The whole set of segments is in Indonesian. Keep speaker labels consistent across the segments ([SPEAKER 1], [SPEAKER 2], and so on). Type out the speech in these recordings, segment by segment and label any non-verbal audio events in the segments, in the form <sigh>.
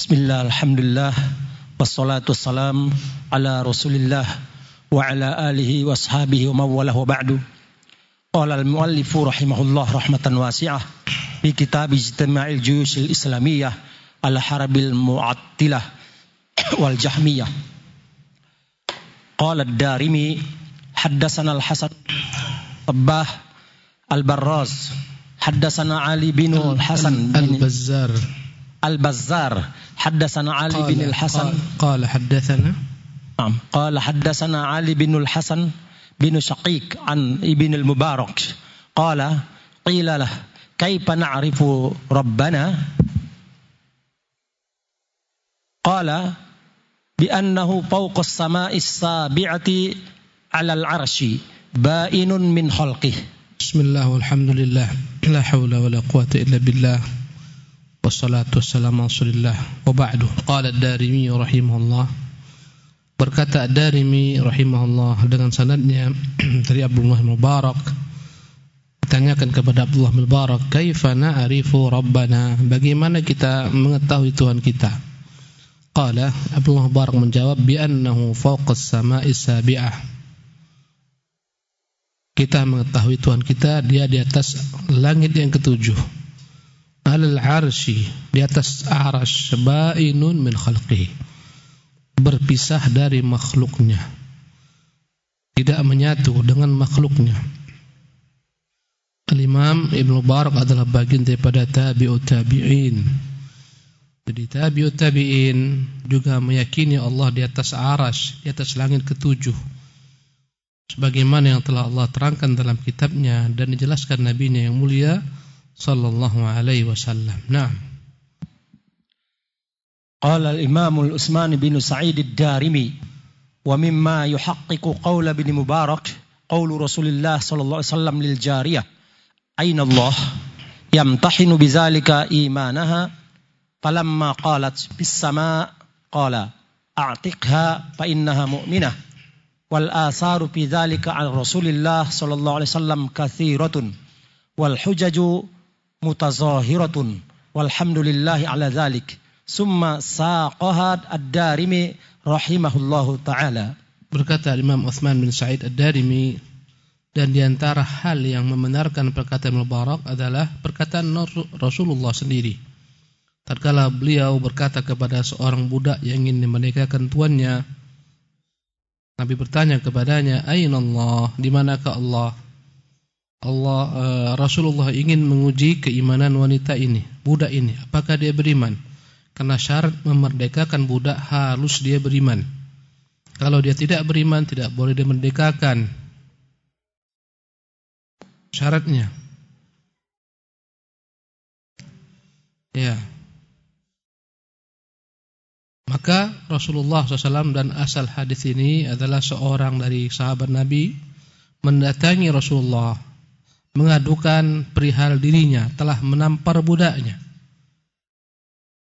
[SPEAKER 1] Bismillah, Alhamdulillah, wassalatu wassalam ala rasulillah wa ala alihi wa ashabihi wa mawalah wa ba'du. Qala al-muallifu rahimahullah rahmatan wasi'ah fi kitab ijtima'il juyush al-islamiyah ala harabil mu'attilah wal jahmiyah. Qala ad-darimi haddasana al-hasan tabbah al-barraz haddasana Ali bin al-Hasan
[SPEAKER 2] البزار
[SPEAKER 1] البزار. حدثنا علي بن الحسن.
[SPEAKER 2] قال حدثنا.
[SPEAKER 1] نعم. قال حدثنا علي بن الحسن بن شقيق عن ابن المبارك. قال قيل له كيف نعرف ربنا؟ قال بأنه فوق السماء السابعة على العرش بائن من خلقه.
[SPEAKER 2] بسم الله والحمد لله. لا حول ولا قوة إلا بالله. Wassalatu wassalamu rasulillah. Wa ba'du. Qala darimi rahimahullah. Berkata darimi rahimahullah Dengan sanadnya <clears throat> Dari Abdullah Mubarak. Tanyakan kepada Abdullah Mubarak Kaifa na'arifu Rabbana? Bagaimana kita mengetahui Tuhan kita? Qala Abdullah Mubarak menjawab Bi Bi'annahu fauqas sama'i sabi'ah Kita mengetahui Tuhan kita Dia di atas langit yang ketujuh alal arsy di atas arash bainun min khalqihi. Berpisah dari makhluknya. Tidak menyatu dengan makhluknya. Al-Imam Ibn Barak adalah bagian daripada tabi'ut tabi'in. Jadi tabi'ut tabi'in juga meyakini Allah di atas arash di atas langit ketujuh. Sebagaimana yang telah Allah terangkan dalam kitabnya dan dijelaskan nabinya yang mulia صلى الله عليه وسلم نعم
[SPEAKER 1] قال الإمام الأسمان بن سعيد الدارمي ومما يحقق قول ابن مبارك قول رسول الله صلى الله عليه وسلم للجارية أين الله يمتحن بذلك إيمانها فلما قالت في السماء قال أعتقها فإنها مؤمنة والآثار في ذلك عن رسول الله صلى الله عليه وسلم كثيرة والحجج mutazahiratun. Walhamdulillahi ala dhalik. Summa saqaha ad-darimi rahimahullahu taala.
[SPEAKER 2] Berkata Imam Uthman bin Sa'id ad-Darimi dan di antara hal yang membenarkan perkataan Mubarak adalah perkataan Rasulullah sendiri. Tatkala beliau berkata kepada seorang budak yang ingin menikahkan tuannya Nabi bertanya kepadanya Aina Allah? Di manakah Allah Allah uh, Rasulullah ingin menguji keimanan wanita ini, budak ini, apakah dia beriman? Karena syarat memerdekakan budak harus dia beriman. Kalau dia tidak beriman tidak boleh dimerdekakan. Syaratnya. Ya. Maka Rasulullah SAW dan asal hadis ini adalah seorang dari sahabat Nabi mendatangi Rasulullah mengadukan perihal dirinya telah menampar budaknya.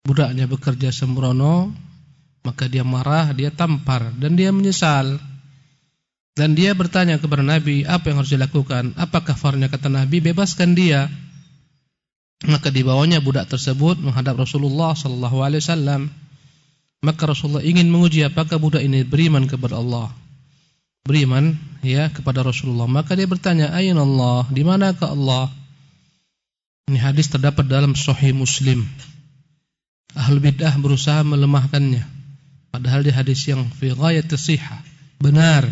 [SPEAKER 2] Budaknya bekerja sembrono, maka dia marah, dia tampar dan dia menyesal. Dan dia bertanya kepada Nabi, apa yang harus dilakukan? Apa kafarnya kata Nabi? Bebaskan dia. Maka dibawanya budak tersebut menghadap Rasulullah sallallahu alaihi wasallam. Maka Rasulullah ingin menguji apakah budak ini beriman kepada Allah beriman ya kepada Rasulullah maka dia bertanya ayat Allah? Di manakah Allah? Ini hadis terdapat dalam sahih Muslim. Ahlul bidah berusaha melemahkannya. Padahal di hadis yang fi ghayat sihah benar.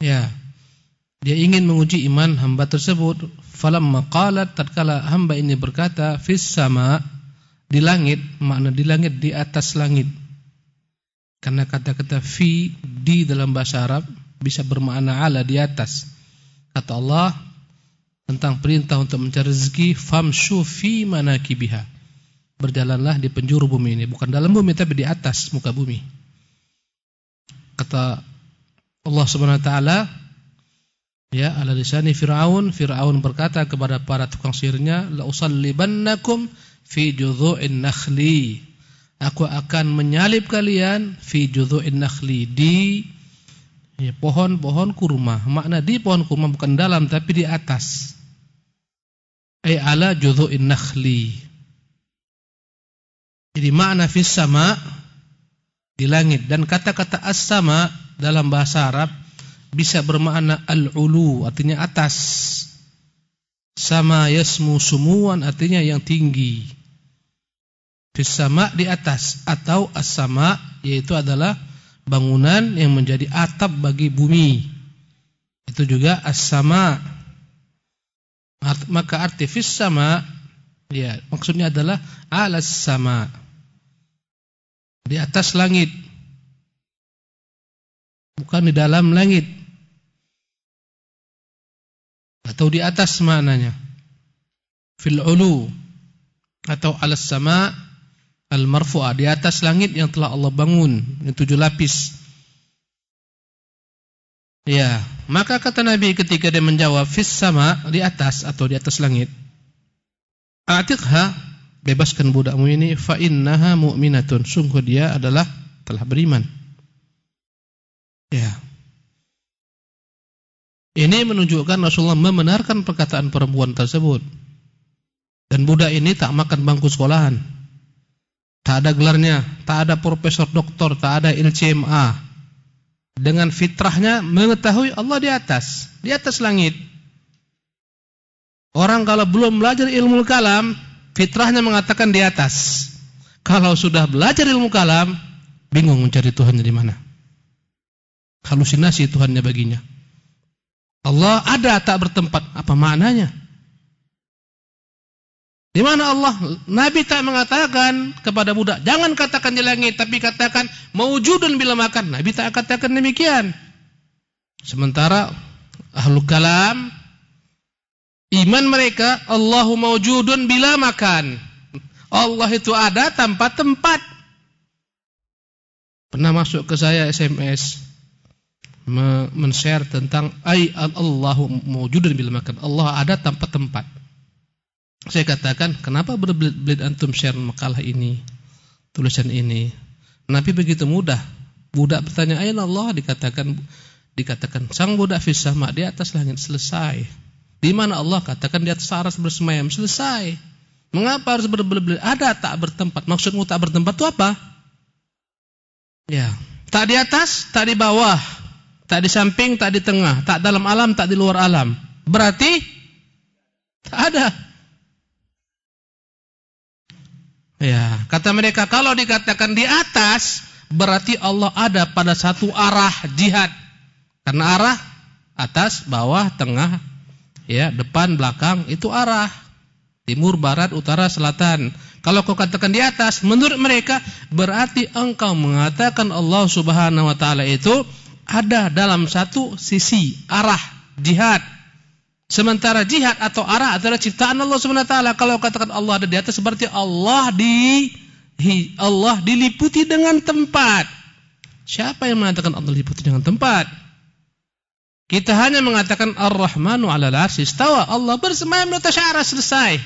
[SPEAKER 2] Ya dia ingin menguji iman hamba tersebut. Falamma qalat tatkala hamba ini berkata fis sama di langit makna di langit di atas langit karena kata-kata fi di dalam bahasa Arab bisa bermakna ala di atas. Kata Allah tentang perintah untuk mencari rezeki famshu fi manakibiha. Berjalanlah di penjuru bumi ini, bukan dalam bumi tapi di atas muka bumi. Kata Allah Subhanahu wa taala ya ala lisani Firaun, Firaun berkata kepada para tukang sihirnya, la usallibannakum fi judhu'in nakhli Aku akan menyalib kalian fi judhu'in nakhli di ya, pohon-pohon kurma. Makna di pohon kurma bukan dalam tapi di atas. Ai ala judhu'in nakhli. Jadi makna fis sama di langit dan kata-kata as-sama dalam bahasa Arab bisa bermakna al-ulu artinya atas. Sama yasmu sumuan artinya yang tinggi. Fis sama di atas atau as-sama yaitu adalah bangunan yang menjadi atap bagi bumi. Itu juga as-sama. Maka arti fis sama ya maksudnya adalah alas sama. Di atas langit. Bukan di dalam langit. Atau di atas maknanya. Fil ulu atau alas sama al-marfu'ah di atas langit yang telah Allah bangun yang tujuh lapis. Ya, maka kata Nabi ketika dia menjawab fis sama di atas atau di atas langit. Atiqha bebaskan budakmu ini fa innaha mu'minatun. Sungguh dia adalah telah beriman. Ya. Ini menunjukkan Rasulullah membenarkan perkataan perempuan tersebut. Dan budak ini tak makan bangku sekolahan. Tak ada gelarnya, tak ada profesor doktor, tak ada LCMA. Dengan fitrahnya mengetahui Allah di atas, di atas langit. Orang kalau belum belajar ilmu kalam, fitrahnya mengatakan di atas. Kalau sudah belajar ilmu kalam, bingung mencari Tuhannya di mana. Halusinasi Tuhannya baginya. Allah ada tak bertempat, apa maknanya? Di mana Allah? Nabi tak mengatakan kepada budak, jangan katakan di langit, tapi katakan maujudun bila makan. Nabi tak katakan demikian. Sementara ahlu kalam iman mereka Allahu maujudun bila makan. Allah itu ada tanpa tempat. Pernah masuk ke saya SMS men-share tentang ay Allahu maujudun bila makan. Allah ada tanpa tempat. Saya katakan, kenapa berbelit-belit antum share makalah ini, tulisan ini? Nabi begitu mudah. Budak bertanya, ayat Allah dikatakan dikatakan sang budak fis sama di atas langit selesai. Di mana Allah katakan di atas aras bersemayam selesai. Mengapa harus berbelit-belit? Ada tak bertempat. Maksudmu tak bertempat itu apa? Ya, tak di atas, tak di bawah, tak di samping, tak di tengah, tak dalam alam, tak di luar alam. Berarti tak ada. Ya, kata mereka kalau dikatakan di atas berarti Allah ada pada satu arah jihad. Karena arah atas, bawah, tengah, ya, depan, belakang itu arah. Timur, barat, utara, selatan. Kalau kau katakan di atas, menurut mereka berarti engkau mengatakan Allah Subhanahu wa taala itu ada dalam satu sisi arah jihad. Sementara jihad atau arah adalah ciptaan Allah Subhanahu wa taala. Kalau katakan Allah ada di atas seperti Allah di Allah diliputi dengan tempat. Siapa yang mengatakan Allah diliputi dengan tempat? Kita hanya mengatakan Ar-Rahmanu 'alal 'arsy istawa. Allah bersemayam di atas arah selesai.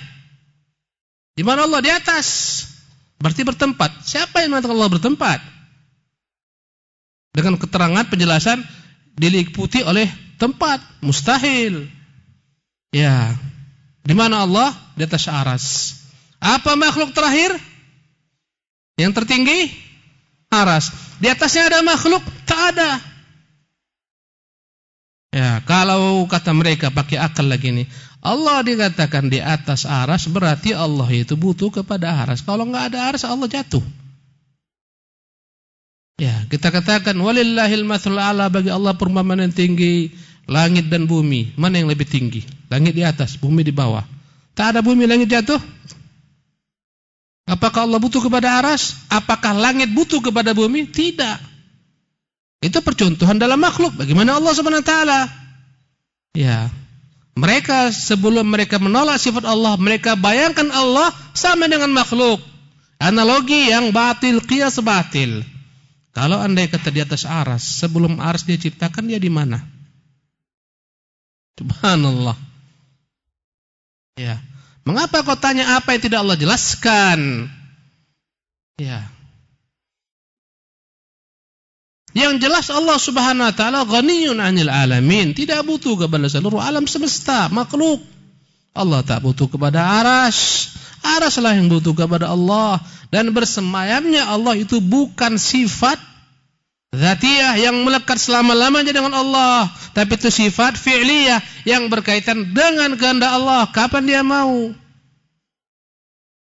[SPEAKER 2] Di mana Allah di atas? Berarti bertempat. Siapa yang mengatakan Allah bertempat? Dengan keterangan penjelasan diliputi oleh tempat, mustahil. Ya. Di mana Allah? Di atas aras. Apa makhluk terakhir? Yang tertinggi? Aras. Di atasnya ada makhluk? Tak ada. Ya, kalau kata mereka pakai akal lagi nih. Allah dikatakan di atas aras berarti Allah itu butuh kepada aras. Kalau nggak ada aras Allah jatuh. Ya, kita katakan walillahil mathlul ala bagi Allah perumpamaan yang tinggi langit dan bumi. Mana yang lebih tinggi? Langit di atas, bumi di bawah. Tak ada bumi, langit jatuh. Apakah Allah butuh kepada aras? Apakah langit butuh kepada bumi? Tidak. Itu percontohan dalam makhluk. Bagaimana Allah SWT? Ya. Mereka sebelum mereka menolak sifat Allah, mereka bayangkan Allah sama dengan makhluk. Analogi yang batil, qiyas batil. Kalau andai kata di atas aras, sebelum aras dia ciptakan dia di mana? Subhanallah. Ya. Mengapa kau tanya apa yang tidak Allah jelaskan? Ya. Yang jelas Allah Subhanahu wa taala ghaniyun 'anil alamin, tidak butuh kepada seluruh alam semesta, makhluk. Allah tak butuh kepada aras. Araslah yang butuh kepada Allah dan bersemayamnya Allah itu bukan sifat zatiyah yang melekat selama-lamanya dengan Allah, tapi itu sifat fi'liyah yang berkaitan dengan kehendak Allah kapan dia mau.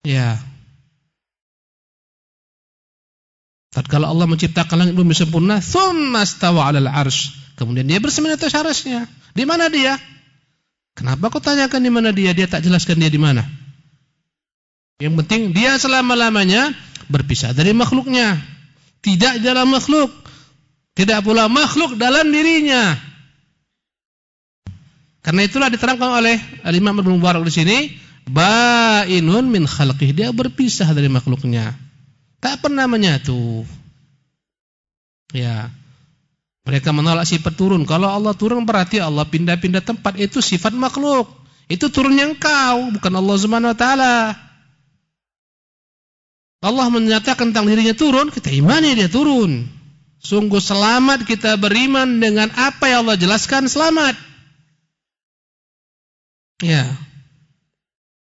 [SPEAKER 2] Ya. Tatkala Allah menciptakan langit bumi sempurna, tsumma stawa 'alal 'arsy. Kemudian dia bersemayam atas arasnya. Di mana dia? Kenapa kau tanyakan di mana dia? Dia tak jelaskan dia di mana. Yang penting dia selama-lamanya berpisah dari makhluknya. Tidak dalam makhluk. Tidak pula makhluk dalam dirinya. Karena itulah diterangkan oleh Al-Imam Ibnu Mubarak di sini, bainun min khalqih. Dia berpisah dari makhluknya. Tak pernah menyatu. Ya. Mereka menolak sifat turun. Kalau Allah turun berarti Allah pindah-pindah tempat. Itu sifat makhluk. Itu turunnya engkau, bukan Allah Subhanahu wa taala. Allah menyatakan tentang dirinya turun, kita imani dia turun. Sungguh selamat kita beriman dengan apa yang Allah jelaskan selamat. Ya.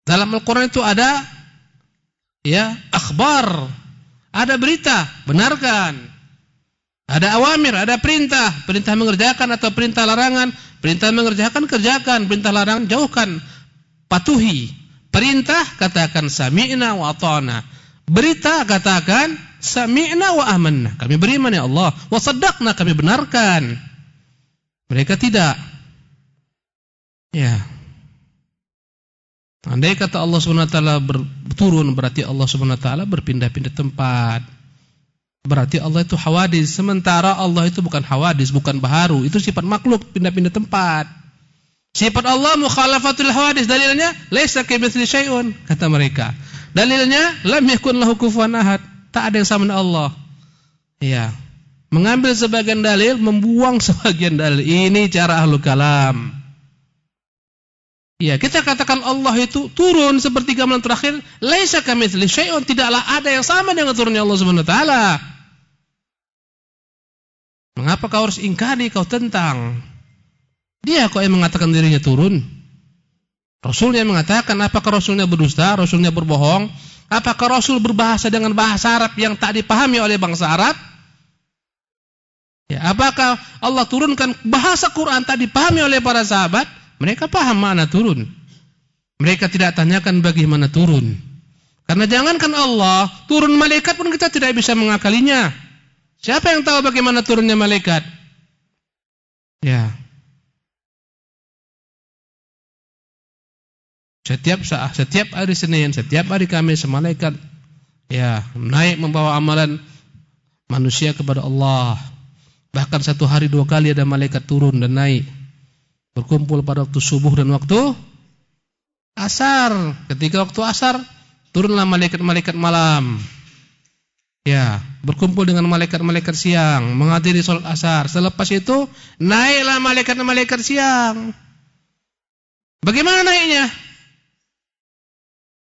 [SPEAKER 2] Dalam Al-Qur'an itu ada ya, akhbar. Ada berita, benarkan. Ada awamir, ada perintah, perintah mengerjakan atau perintah larangan, perintah mengerjakan kerjakan, perintah larangan jauhkan, patuhi. Perintah katakan sami'na wa ata'na. Berita katakan sami'na wa amanna. Kami beriman ya Allah, wa saddaqna kami benarkan. Mereka tidak. Ya. Andai kata Allah Subhanahu wa taala turun berarti Allah Subhanahu wa taala berpindah-pindah tempat. Berarti Allah itu hawadis. Sementara Allah itu bukan hawadis, bukan baharu. Itu sifat makhluk, pindah-pindah tempat. Sifat Allah mukhalafatul hawadis. Dalilnya, laisa kamitsli syai'un, kata mereka. Dalilnya, lam yakun lahu kufuwan ahad. Tak ada yang sama dengan Allah. Iya. Mengambil sebagian dalil, membuang <laughs> sebagian dalil. Ini cara ahlu kalam. Ya, kita katakan Allah itu turun seperti gamelan terakhir, laisa kamitsli syai'un, tidaklah ada yang sama dengan turunnya Allah Subhanahu wa taala. Mengapa kau harus ingkari, kau tentang? Dia kok yang mengatakan dirinya turun? Rasulnya mengatakan, apakah Rasulnya berdusta? Rasulnya berbohong? Apakah Rasul berbahasa dengan bahasa Arab yang tak dipahami oleh bangsa Arab? Ya, apakah Allah turunkan bahasa Quran tak dipahami oleh para sahabat? Mereka paham mana turun. Mereka tidak tanyakan bagaimana turun. Karena jangankan Allah, turun malaikat pun kita tidak bisa mengakalinya. Siapa yang tahu bagaimana turunnya malaikat? Ya. Setiap saat, setiap hari Senin, setiap hari Kamis malaikat ya naik membawa amalan manusia kepada Allah. Bahkan satu hari dua kali ada malaikat turun dan naik. Berkumpul pada waktu subuh dan waktu asar. Ketika waktu asar turunlah malaikat-malaikat malam. Ya, berkumpul dengan malaikat-malaikat siang, menghadiri sholat asar. Selepas itu, naiklah malaikat-malaikat siang. Bagaimana naiknya?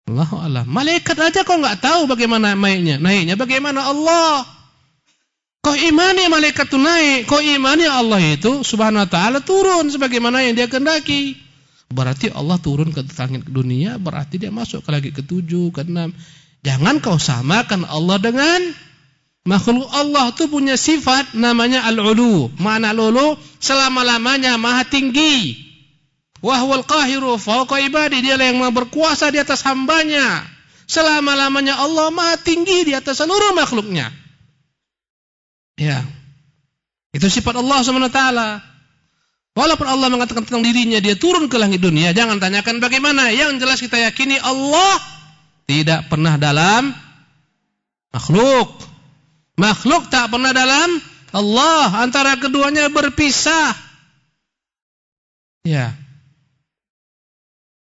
[SPEAKER 2] Allah Allah. Malaikat aja kok nggak tahu bagaimana naiknya. Naiknya bagaimana Allah? Kau imani malaikat itu naik, kau imani Allah itu subhanahu wa ta'ala turun sebagaimana yang dia kendaki. Berarti Allah turun ke langit dunia, berarti dia masuk ke lagi ketujuh, keenam. Jangan kau samakan Allah dengan makhluk Allah itu punya sifat namanya al-ulu. Mana al-ulu? Selama-lamanya maha tinggi. Wahwal qahiru fawqa ibadi. Dia yang maha berkuasa di atas hambanya. Selama-lamanya Allah maha tinggi di atas seluruh makhluknya. Ya. Itu sifat Allah SWT. Walaupun Allah mengatakan tentang dirinya, dia turun ke langit dunia. Jangan tanyakan bagaimana. Yang jelas kita yakini Allah tidak pernah dalam makhluk. Makhluk tak pernah dalam Allah. Antara keduanya berpisah. Ya.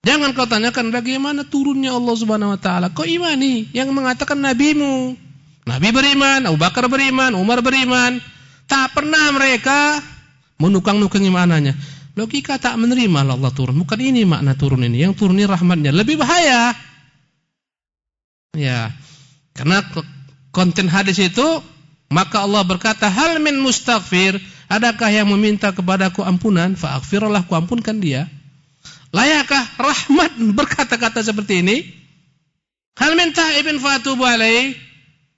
[SPEAKER 2] Jangan kau tanyakan bagaimana turunnya Allah Subhanahu wa taala. Kau imani yang mengatakan nabimu. Nabi beriman, Abu Bakar beriman, Umar beriman. Tak pernah mereka menukang-nukangi maknanya. Logika tak menerima Allah turun. Bukan ini makna turun ini. Yang turun ini rahmatnya. Lebih bahaya. Ya. Karena konten hadis itu maka Allah berkata hal min mustaghfir adakah yang meminta kepadaku ampunan fa'aghfirullah ku ampunkan dia layakkah rahmat berkata-kata seperti ini Hal min ta'ibin fatubu alaih?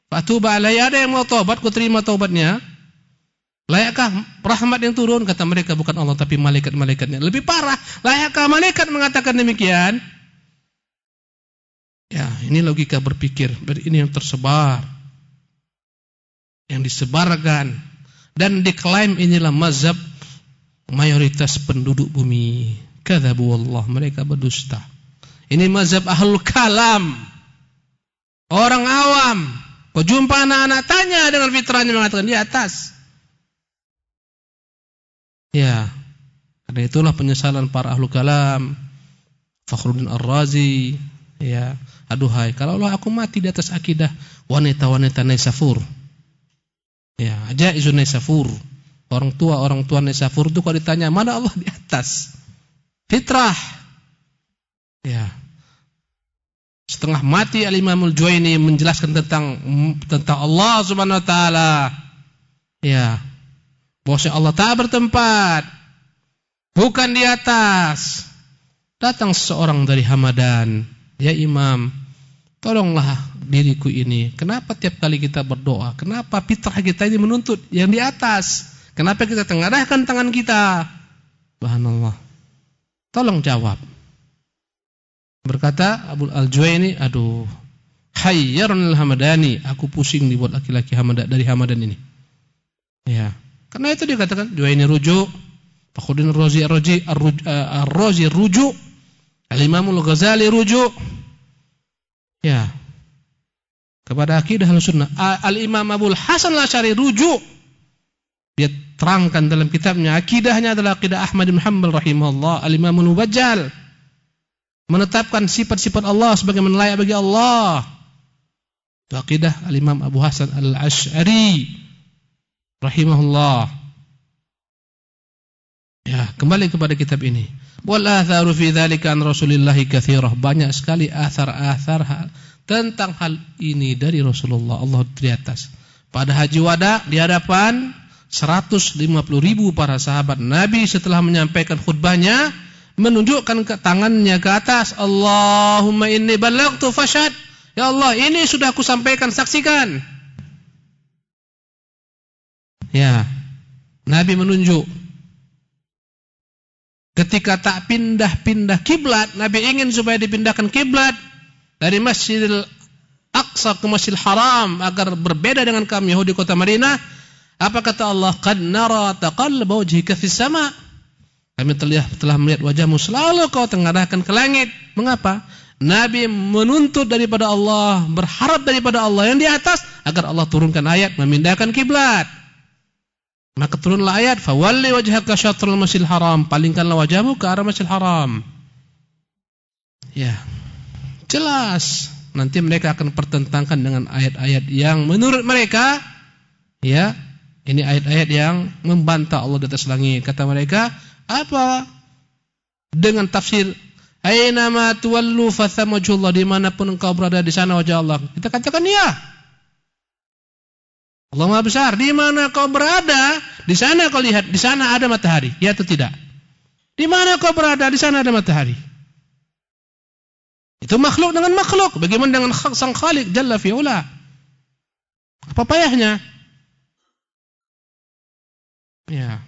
[SPEAKER 2] Fatubu alaih ada yang mau tobat, ku terima tobatnya. Layakkah rahmat yang turun? Kata mereka bukan Allah tapi malaikat-malaikatnya. Lebih parah, layakkah malaikat mengatakan demikian? Ya, ini logika berpikir. Ini yang tersebar. Yang disebarkan. Dan diklaim inilah mazhab mayoritas penduduk bumi. Kadzabu Allah, mereka berdusta. Ini mazhab ahlul kalam. Orang awam. Kau jumpa anak-anak tanya dengan fitrahnya mengatakan di atas. Ya. Karena itulah penyesalan para ahlul kalam. Fakhruddin Ar-Razi, ya aduhai kalau Allah aku mati di atas akidah wanita-wanita Naisafur ya aja isu Naisafur orang tua orang tua Naisafur itu kalau ditanya mana Allah di atas fitrah ya setelah mati Al-Imamul Juwaini menjelaskan tentang tentang Allah Subhanahu wa taala ya bahwa Allah tak bertempat bukan di atas datang seseorang dari Hamadan ya imam Tolonglah diriku ini. Kenapa tiap kali kita berdoa? Kenapa fitrah kita ini menuntut yang di atas? Kenapa kita tengadahkan tangan kita? Subhanallah. Tolong jawab. Berkata Abu Al-Juwaini, aduh, hayyarun al-hamadani, aku pusing dibuat laki-laki hamadan dari hamadan ini. Ya. Karena itu dikatakan Juwaini rujuk, Fakhruddin Razi Ar-Razi rujuk, Al-Imam Al-Ghazali rujuk, Ya. Kepada akidah sunnah. Al-Imam Abu Hasan Al-Asy'ari rujuk. Dia terangkan dalam kitabnya akidahnya adalah akidah Ahmad bin Hanbal rahimahullah, Al-Imam Al-Mubajjal menetapkan sifat-sifat Allah sebagai layak bagi Allah. Itu akidah Al-Imam Abu Hasan Al-Asy'ari rahimahullah. Ya, kembali kepada kitab ini. Wal atharu fi dzalika an Rasulillah katsirah. Banyak sekali athar-athar tentang hal ini dari Rasulullah Allah di atas. Pada haji wada di hadapan 150 ribu para sahabat Nabi setelah menyampaikan khutbahnya menunjukkan ke tangannya ke atas Allahumma inni balaghtu fashad ya Allah ini sudah aku sampaikan saksikan. Ya Nabi menunjuk. Ketika tak pindah-pindah kiblat, Nabi ingin supaya dipindahkan kiblat dari Masjidil Aqsa ke Masjidil Haram agar berbeda dengan kaum Yahudi kota Madinah. Apa kata Allah? Qad nara taqallaba wajhika fis sama. Kami telah telah melihat wajahmu selalu kau tengadahkan ke langit. Mengapa? Nabi menuntut daripada Allah, berharap daripada Allah yang di atas agar Allah turunkan ayat memindahkan kiblat. Maka turunlah ayat fawalli wajhaka syatrul masjidil haram, palingkanlah wajahmu ke arah masjidil haram. Ya. Jelas nanti mereka akan pertentangkan dengan ayat-ayat yang menurut mereka ya, ini ayat-ayat yang membantah Allah di atas langit. Kata mereka, apa dengan tafsir Aina ma tuwallu fathamma di mana pun engkau berada di sana wajah Allah. Kita katakan ya. Allah Maha besar. Di mana kau berada, di sana kau lihat, di sana ada matahari. Ya atau tidak? Di mana kau berada, di sana ada matahari. Itu makhluk dengan makhluk. Bagaimana dengan sang khalik Jalla fi'ula? Apa payahnya? Ya.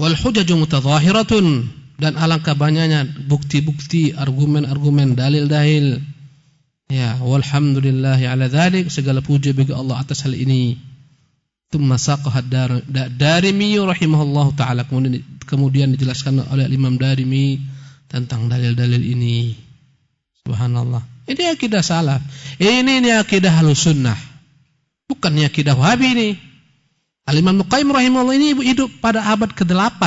[SPEAKER 2] Wal hujaju mutadhahiratun dan alangkah banyaknya bukti-bukti, argumen-argumen, dalil-dalil Ya, walhamdulillahi ala dzalik, segala puji bagi Allah atas hal ini. Tsumma saqaha Darimi rahimahullahu taala kemudian kemudian dijelaskan oleh Imam Darimi tentang dalil-dalil ini. Subhanallah. Ini akidah salaf. Ini ini akidah sunnah. Bukan akidah Wahabi ini. Al-Imam Nuqaim rahimahullah ini hidup pada abad ke-8.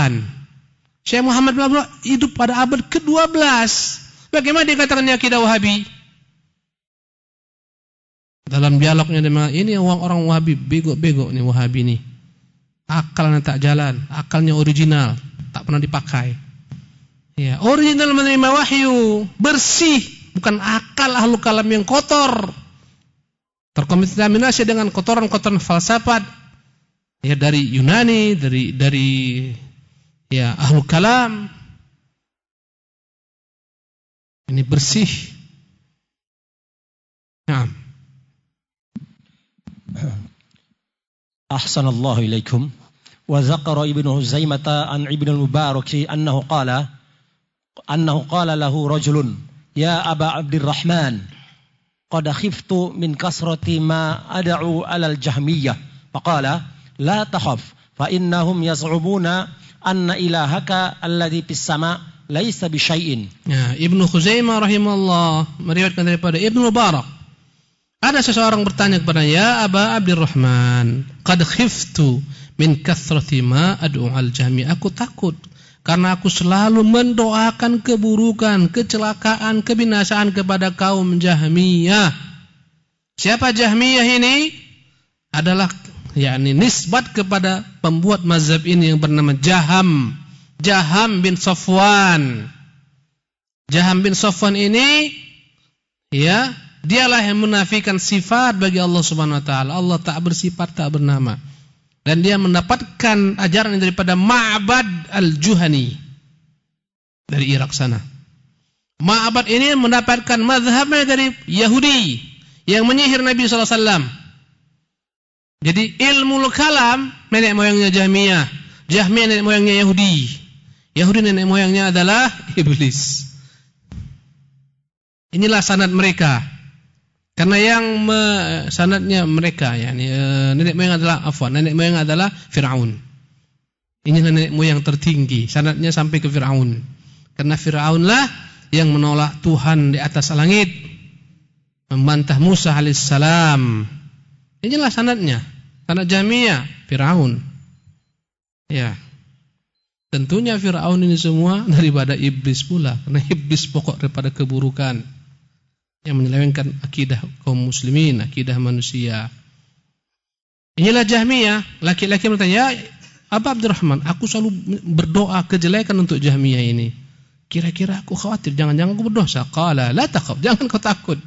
[SPEAKER 2] Syekh Muhammad bin hidup pada abad ke-12. Bagaimana dikatakan akidah Wahabi? Dalam dialognya dia ini orang-orang Wahabi bego-bego nih Wahabi nih. Akalnya tak jalan, akalnya original, tak pernah dipakai. Ya, original menerima wahyu, bersih, bukan akal ahlu kalam yang kotor. Terkontaminasi dengan kotoran-kotoran falsafat ya dari Yunani, dari dari ya ahlu kalam. Ini bersih Naam.
[SPEAKER 1] أحسن الله إليكم وذكر ابن هزيمة عن ابن المبارك أنه قال أنه قال له رجل يا أبا عبد الرحمن قد خفت من كثرة ما أدعو على الجهمية فقال la takhaf fa innahum yaz'umuna anna ilahaka alladhi fis sama laisa bi syai'in
[SPEAKER 2] ya Ibnu Khuzaimah rahimallah meriwayatkan daripada Ibnu barak Ada seseorang bertanya kepada ya Aba Abdurrahman, qad khiftu min kathrati ma ad'u al-jami. Aku takut karena aku selalu mendoakan keburukan, kecelakaan, kebinasaan kepada kaum Jahmiyah. Siapa Jahmiyah ini? Adalah yakni nisbat kepada pembuat mazhab ini yang bernama Jaham. Jaham bin Safwan. Jaham bin Safwan ini ya, dialah yang menafikan sifat bagi Allah Subhanahu wa taala. Allah tak bersifat, tak bernama. Dan dia mendapatkan ajaran daripada Ma'bad al-Juhani dari Irak sana. Ma'bad ini mendapatkan mazhabnya dari Yahudi yang menyihir Nabi sallallahu alaihi wasallam. Jadi ilmu kalam nenek moyangnya Jahmiyah. Jahmiyah nenek moyangnya Yahudi. Yahudi nenek moyangnya adalah <laughs> iblis. Inilah sanad mereka. Karena yang me, sanadnya mereka yakni e, nenek moyang adalah afwan, nenek moyang adalah Firaun. Ini nenek moyang tertinggi, sanadnya sampai ke Firaun. Karena Firaunlah yang menolak Tuhan di atas langit, membantah Musa alaihissalam. Inilah sanadnya. Sanad Jamiyah Firaun. Ya. Tentunya Firaun ini semua <laughs> daripada iblis pula, karena iblis pokok daripada keburukan yang menyelewengkan akidah kaum muslimin, akidah manusia. Inilah Jahmiyah, laki-laki bertanya, "Ya Abdurrahman, aku selalu berdoa kejelekan untuk Jahmiyah ini. Kira-kira aku khawatir jangan-jangan aku berdosa." Qala, "La takhaf, jangan kau takut."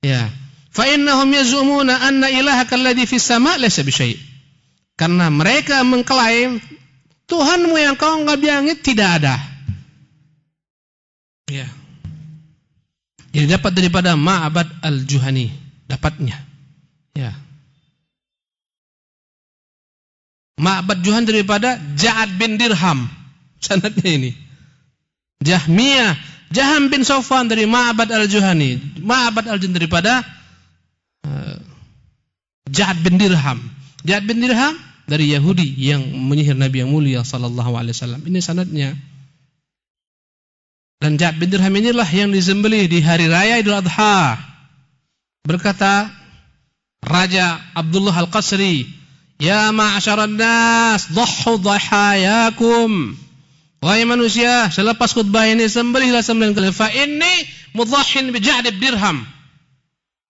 [SPEAKER 2] Ya. Fa innahum yazumuna anna ilahaka alladhi fis sama' laysa. Karena mereka mengklaim Tuhanmu yang kau anggap langit tidak ada. Ya. Jadi dapat daripada Ma'bad al-Juhani, dapatnya. Ya. Ma'bad Juhan daripada Ja'ad bin Dirham. <laughs> Sanadnya ini. Jahmiyah, Jaham bin Sofan dari Ma'bad al-Juhani. Ma'bad al-Juhani daripada Ja'ad bin Dirham. Ja'ad bin Dirham dari Yahudi yang menyihir Nabi yang mulia sallallahu alaihi wasallam. Ini sanadnya. Dan Ja'ad bin Dirham inilah yang disembelih di hari raya Idul Adha. Berkata Raja Abdullah Al-Qasri, "Ya ma'asyaran nas, dhahhu dhahayakum." Wahai manusia, selepas khutbah ini sembelihlah sembelihan kalian. Fa inni mudhahhin bi Ja'd bin Dirham.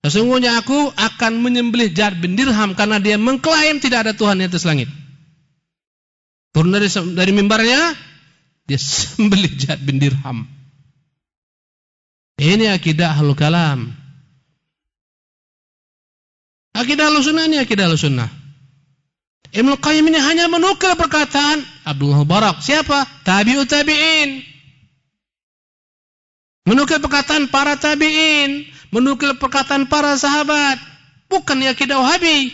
[SPEAKER 2] Sesungguhnya aku akan menyembelih Ja'd bin Dirham karena dia mengklaim tidak ada Tuhan di atas langit. Turun dari dari mimbarnya, dia <laughs> sembelih Ja'd bin Dirham. Ini akidah ahlul kalam. Akidah ahlus sunnah ini akidah ahlus sunnah. Ibnu Qayyim ini hanya menukil perkataan Abdullah Barak. Siapa? Tabi'ut tabi'in. Menukil perkataan para tabi'in. Menukil perkataan para sahabat. Bukan akidah Wahabi.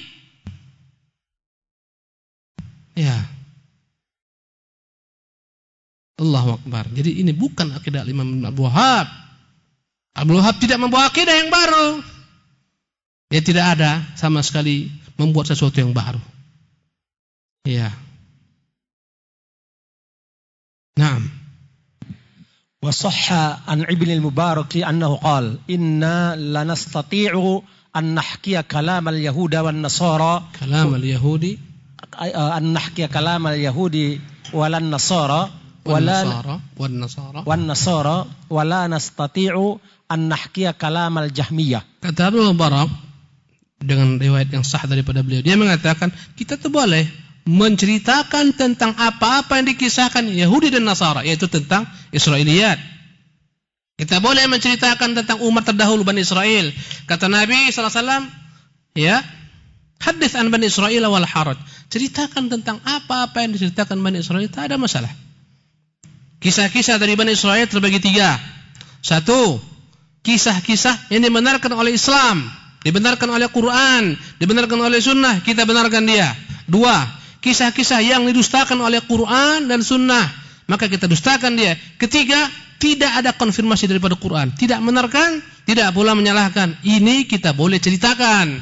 [SPEAKER 2] Ya. Allahu Akbar. Jadi ini bukan akidah Imam Abu Wahab. Abu Wahab tidak membawa akidah yang baru. Dia tidak ada sama sekali membuat sesuatu yang baru. Ya. Naam.
[SPEAKER 1] وصح عن an المبارك أنه قال annahu
[SPEAKER 2] qala inna
[SPEAKER 1] lanastati'u an nahkiya kalam al-yahuda wan nasara
[SPEAKER 2] kalam al-yahudi
[SPEAKER 1] an nahkiya kalam al-yahudi walan nasara wala
[SPEAKER 2] nasara wan nasara dengan riwayat yang sah daripada beliau dia mengatakan kita tuh boleh menceritakan tentang apa-apa yang dikisahkan Yahudi dan Nasara, yaitu tentang Israiliyat. Kita boleh menceritakan tentang umat terdahulu Bani Israel. Kata Nabi SAW, ya, hadis an Bani Israel wal haraj. Ceritakan tentang apa-apa yang diceritakan Bani Israel, tak ada masalah. Kisah-kisah dari Bani Israel terbagi tiga. Satu, kisah-kisah yang dibenarkan oleh Islam, dibenarkan oleh Quran, dibenarkan oleh Sunnah, kita benarkan dia. Dua, kisah-kisah yang didustakan oleh Quran dan Sunnah, maka kita dustakan dia. Ketiga, tidak ada konfirmasi daripada Quran, tidak benarkan, tidak pula menyalahkan. Ini kita boleh ceritakan,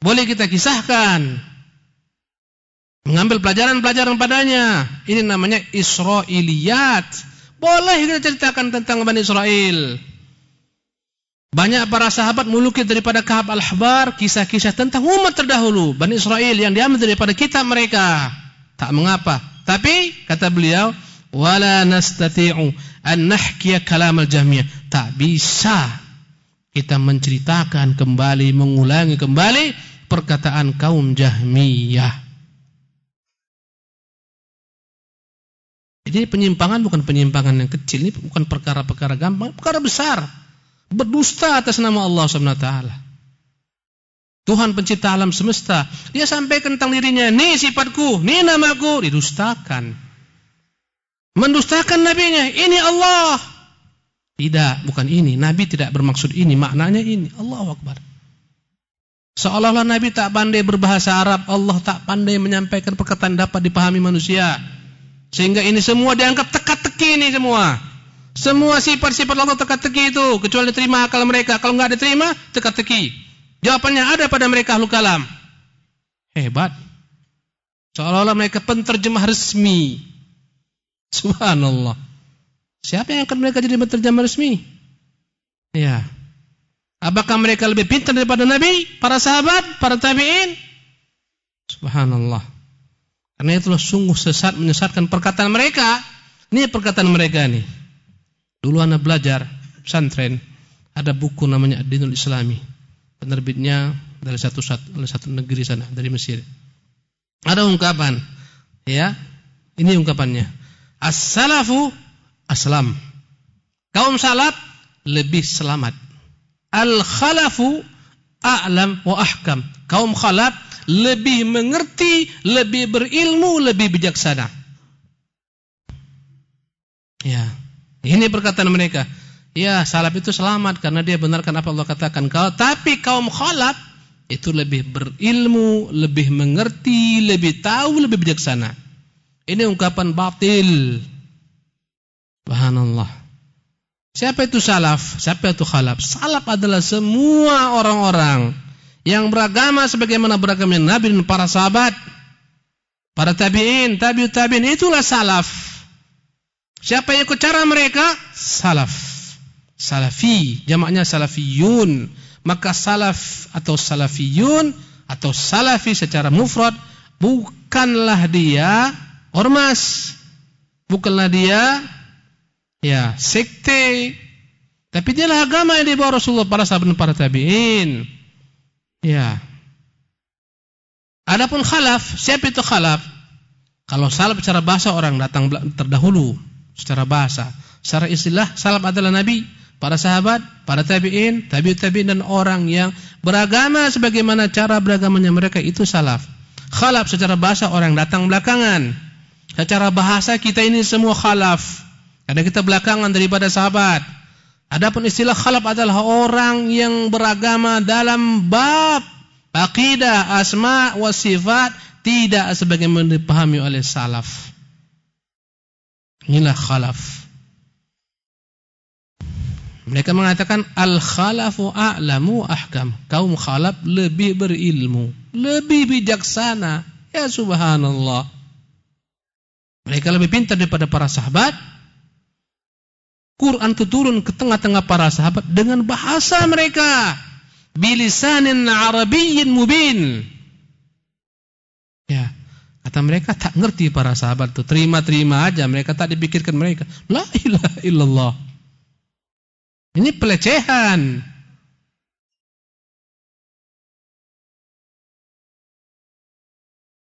[SPEAKER 2] boleh kita kisahkan, mengambil pelajaran-pelajaran padanya. Ini namanya Israiliyat. Boleh kita ceritakan tentang Bani Israel. Banyak para sahabat melukis daripada Kahab al-Ahbar kisah-kisah tentang umat terdahulu Bani Israel yang diambil daripada kitab mereka. Tak mengapa. Tapi kata beliau, wala nastati'u an nahkiya kalam al-jahmiyah. Tak bisa kita menceritakan kembali, mengulangi kembali perkataan kaum Jahmiyah. Jadi penyimpangan bukan penyimpangan yang kecil, ini bukan perkara-perkara gampang, perkara besar. Berdusta atas nama Allah SWT. Tuhan pencipta alam semesta, dia sampaikan tentang dirinya, ini sifatku, ini namaku, didustakan. Mendustakan nabinya, ini Allah. Tidak, bukan ini. Nabi tidak bermaksud ini, maknanya ini. Allah Akbar. Seolah-olah Nabi tak pandai berbahasa Arab, Allah tak pandai menyampaikan perkataan dapat dipahami manusia. Sehingga ini semua dianggap teka-teki ini semua. Semua sifat-sifat Allah teka-teki itu. Kecuali diterima akal mereka. Kalau nggak diterima, teka-teki. Jawabannya ada pada mereka ahlu kalam. Hebat. Seolah-olah mereka penterjemah resmi. Subhanallah. Siapa yang akan mereka jadi penterjemah resmi? Ya. Apakah mereka lebih pintar daripada Nabi, para sahabat, para tabi'in? Subhanallah. Karena itulah sungguh sesat menyesatkan perkataan mereka. Ini perkataan mereka nih. Dulu anak belajar pesantren, ada buku namanya Ad-Dinul Islami. Penerbitnya dari satu, satu dari satu negeri sana, dari Mesir. Ada ungkapan, ya. Ini ungkapannya. As-salafu aslam. Kaum salaf lebih selamat. Al-khalafu a'lam wa ahkam. Kaum khalaf lebih mengerti, lebih berilmu, lebih bijaksana. Ya, ini perkataan mereka. Ya, salaf itu selamat karena dia benarkan apa Allah katakan. Kau tapi kaum khalaf itu lebih berilmu, lebih mengerti, lebih tahu, lebih bijaksana. Ini ungkapan batil. Subhanallah. Siapa itu salaf? Siapa itu khalaf? Salaf adalah semua orang-orang yang beragama sebagaimana beragamnya Nabi dan para sahabat, para tabi'in, tabi'ut tabi'in itulah salaf. Siapa yang ikut cara mereka? Salaf. Salafi, jamaknya salafiyun. Maka salaf atau salafiyun atau salafi secara mufrad bukanlah dia ormas. Bukanlah dia ya sekte. Tapi dialah agama yang dibawa Rasulullah para sahabat dan para tabi'in. Ya. Adapun khalaf, siapa itu khalaf? Kalau salaf secara bahasa orang datang terdahulu secara bahasa. Secara istilah salaf adalah nabi, para sahabat, para tabi'in, tabi'ut tabi'in dan orang yang beragama sebagaimana cara beragamanya mereka itu salaf. Khalaf secara bahasa orang datang belakangan. Secara bahasa kita ini semua khalaf. Karena kita belakangan daripada sahabat. Adapun istilah khalaf adalah orang yang beragama dalam bab akidah, asma wa sifat tidak sebagaimana dipahami oleh salaf. Inilah khalaf. Mereka mengatakan al-khalafu a'lamu ahkam. Kaum khalaf lebih berilmu, lebih bijaksana. Ya subhanallah. Mereka lebih pintar daripada para sahabat Quran itu turun ke tengah-tengah para sahabat dengan bahasa mereka. Bilisanin Arabiyyin mubin. Ya, kata mereka tak ngerti para sahabat itu. Terima-terima aja, mereka tak dipikirkan mereka. La ilaha illallah. Ini pelecehan.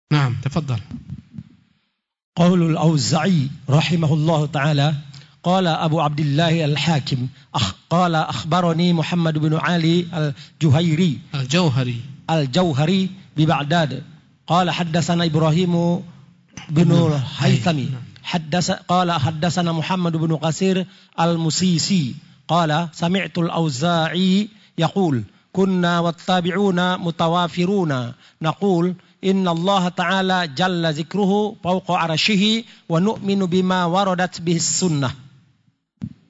[SPEAKER 2] Nah, tafadhal.
[SPEAKER 1] Qaulul Auza'i rahimahullahu taala قال أبو عبد الله الحاكم أخ قال أخبرني محمد بن علي الجهيري
[SPEAKER 2] الجوهري
[SPEAKER 1] الجوهري ببغداد قال حدثنا إبراهيم بن الهيثمي حدث قال حدثنا محمد بن قصير المسيسي. قال سمعت الأوزاعي يقول كنا والتابعون متوافرون. نقول إن الله تعالى جل ذكره فوق عرشه ونؤمن بما وردت به السنة.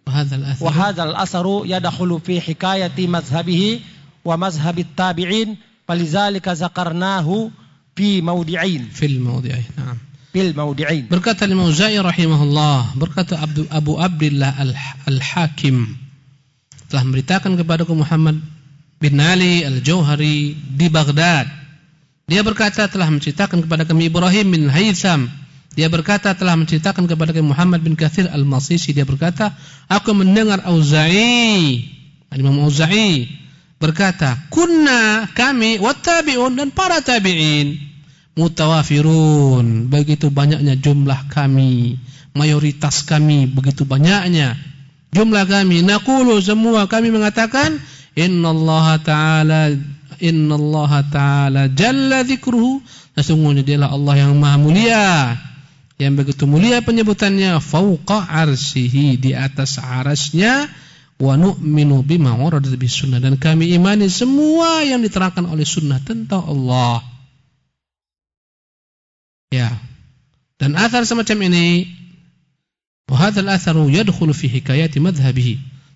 [SPEAKER 2] وهذا الأثر.
[SPEAKER 1] وهذا الأثر يدخل في حكاية مذهبه ومذهب التابعين. فلذلك ذكرناه في موضعين
[SPEAKER 2] في الموضعين نعم
[SPEAKER 1] في الموضعين
[SPEAKER 2] Berkata Imam Za'i rahimahullah, berkata Abu, Abu Abdullah Al-Hakim telah memberitakan kepada Muhammad bin Ali Al-Jauhari di Baghdad. Dia berkata telah menceritakan kepada kami Ibrahim bin Haytham. Dia berkata telah menceritakan kepada kami Muhammad bin Kathir Al-Masisi. Dia berkata, aku mendengar Auza'i, Imam Auza'i berkata, "Kunna kami wattabi'un dan para tabi'in mutawafirun. Begitu banyaknya jumlah kami mayoritas kami begitu banyaknya jumlah kami. Naqulu semua kami mengatakan innallaha ta'ala innallaha ta'ala jalla dzikruhu. Sesungguhnya dialah Allah yang maha mulia yang begitu mulia penyebutannya fauqa arsyihi di atas arasnya wa nu'minu bima bis sunnah dan kami imani semua yang diterangkan oleh sunnah tentang Allah Ya. Dan athar semacam ini wahadzal atharu yadkhulu fi hikayati.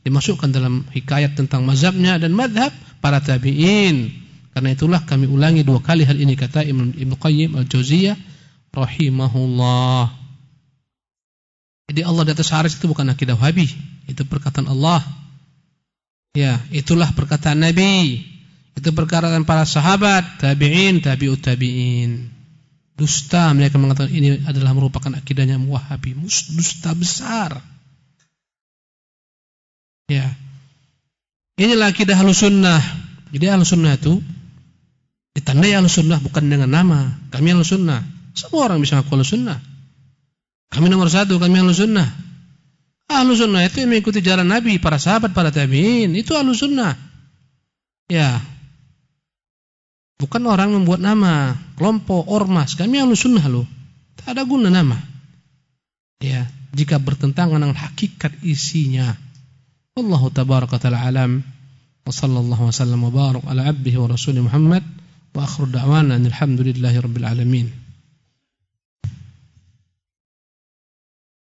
[SPEAKER 2] Dimasukkan dalam hikayat tentang mazhabnya dan madhab para tabi'in. Karena itulah kami ulangi dua kali hal ini kata Ibnu Qayyim Al-Jauziyah rahimahullah. Jadi Allah di atas arsy itu bukan akidah Wahabi, itu perkataan Allah. Ya, itulah perkataan Nabi. Itu perkataan para sahabat, tabi'in, tabi'ut tabi'in. Dusta mereka mengatakan ini adalah merupakan akidahnya Wahabi. Dusta besar. Ya. Inilah akidah Ahlussunnah. Jadi Ahlussunnah itu ditandai Ahlussunnah bukan dengan nama. Kami Ahlussunnah. Semua orang bisa mengaku Ahlussunnah. Kami nomor satu, kami Ahlussunnah. Ahlussunnah itu yang mengikuti jalan Nabi, para sahabat, para tabi'in. Itu Ahlussunnah. Ya, Bukan orang membuat nama, kelompok, ormas. Kami ahlu sunnah loh. Tak ada guna nama. Ya, jika bertentangan dengan hakikat isinya. Allah tabaraka ta'ala alam. Wa sallallahu wa sallam wa barak ala abdihi wa rasulih Muhammad. Wa akhir da'wana alhamdulillahi rabbil alamin.